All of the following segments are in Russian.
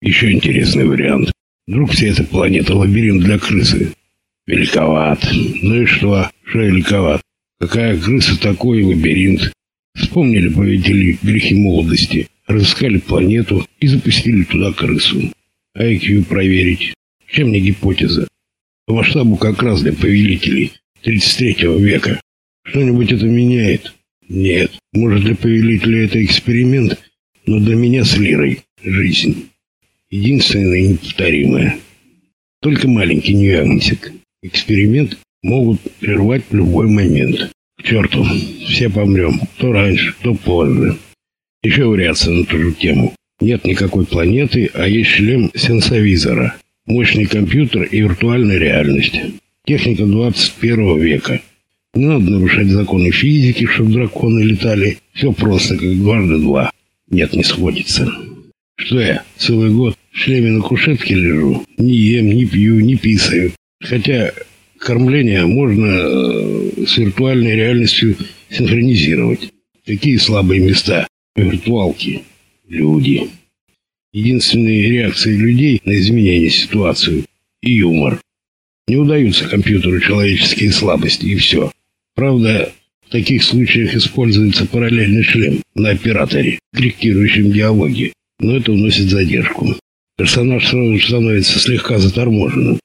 Еще интересный вариант. Вдруг вся эта планета лабиринт для крысы. Великоват. Ну и что? Что великоват? Какая крыса, такой лабиринт. Вспомнили поведели грехи молодости. Разыскали планету и запустили туда крысу. А IQ проверить. Чем не гипотеза? По масштабу как раз для повелителей 33 века. Что-нибудь это меняет? Нет. Может, для повелителя это эксперимент, но для меня с Лирой жизнь. Единственное и неповторимое. Только маленький нюансик. Эксперимент могут прервать в любой момент. К черту, все помрем. Кто раньше, кто позже. Еще вариация на ту же тему. Нет никакой планеты, а есть шлем сенсовизора. Мощный компьютер и виртуальная реальность. Техника 21 века. Не надо нарушать законы физики, чтобы драконы летали. Все просто, как дважды два. Нет, не сходится. Что я, целый год в шлеме на кушетке лежу? Не ем, не пью, не писаю. Хотя кормление можно э, с виртуальной реальностью синхронизировать. Какие слабые места? Виртуалки. Люди. Единственные реакции людей на изменение ситуации и юмор. Не удаются компьютеру человеческие слабости, и все. Правда, в таких случаях используется параллельный шлем на операторе, корректирующем диалоги, но это уносит задержку. Персонаж сразу же становится слегка заторможенным.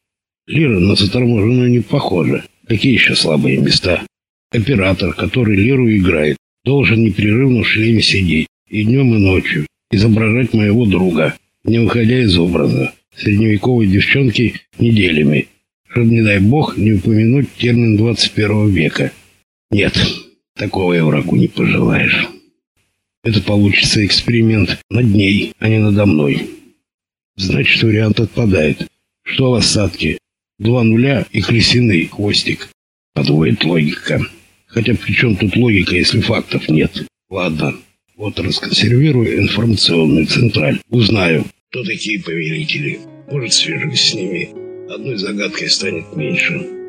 Лира на заторможенную не похожа. Какие еще слабые места? Оператор, который Лиру играет, должен непрерывно в шлеме сидеть и днем, и ночью, изображать моего друга, не выходя из образа. Средневековой девчонки неделями, чтобы, не дай бог, не упомянуть термин 21 века. Нет, такого я врагу не пожелаешь. Это получится эксперимент над ней, а не надо мной. Значит, вариант отпадает. Что в осадке? Два нуля и крысиный хвостик. Подводит логика. Хотя при чем тут логика, если фактов нет? Ладно, вот расконсервирую информационную централь. Узнаю, кто такие повелители. Может, свяжусь с ними. Одной загадкой станет меньше.